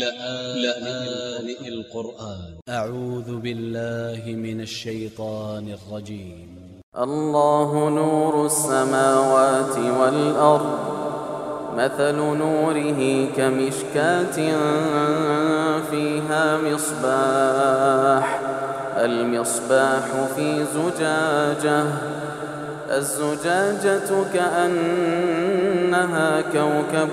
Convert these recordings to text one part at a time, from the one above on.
لآن القرآن. أ ع و ذ ب ا ل ل ه من ا ل ش ي ط ا ن ا ل ج ي م الله نور السماوات والأرض مثل نوره كمشكاة فيها مصباح المصباح في زجاجة الزجاجة كأنها كوكب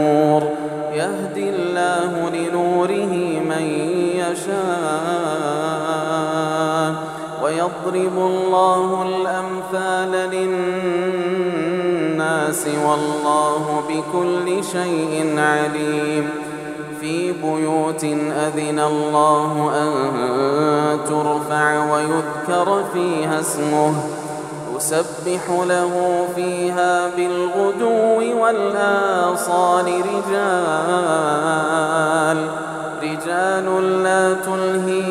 ويضرب الله الأمثال للناس والله بكل شيء عليم. في بيوت أذن الله أن ترفع ويذكر فيها اسمه. يسبح له فيها بالغدو والآصال رجال. رجال لا تلهيهم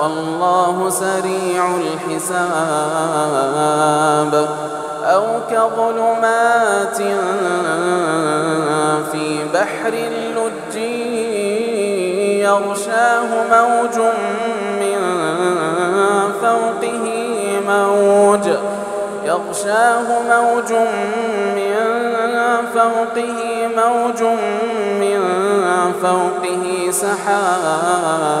والله سريع الحساب. أو كظلمات في بحر اللج يغشاه موج من فوقه موج يغشاه موج من فوقه موج من فوقه سحاب.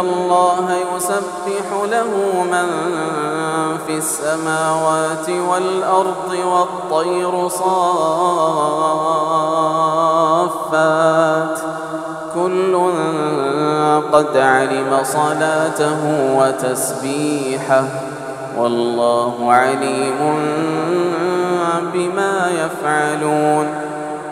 الله يسبح له من في السماوات والأرض والطير صافات كل قد علم صلاته وتسبيحه والله عليم بما يفعلون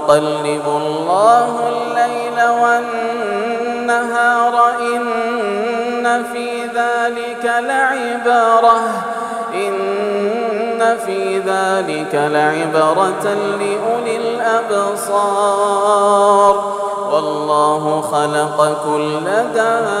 يقلب الله الليل والنهار إن في ذلك لعبرة إن في ذلك لعبرة لأولي الأبصار. والله خلق كل دابة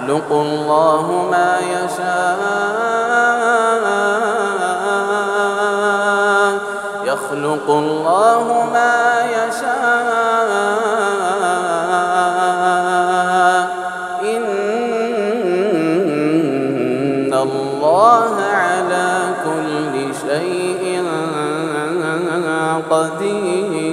يخلق الله ما يشاء. يخلق الله ما يشاء. إن الله على كل شيء قدير.